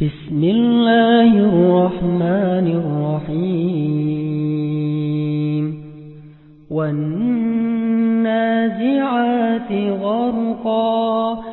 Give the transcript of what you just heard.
بسم الله الرحمن الرحيم. والنازعات غرقا.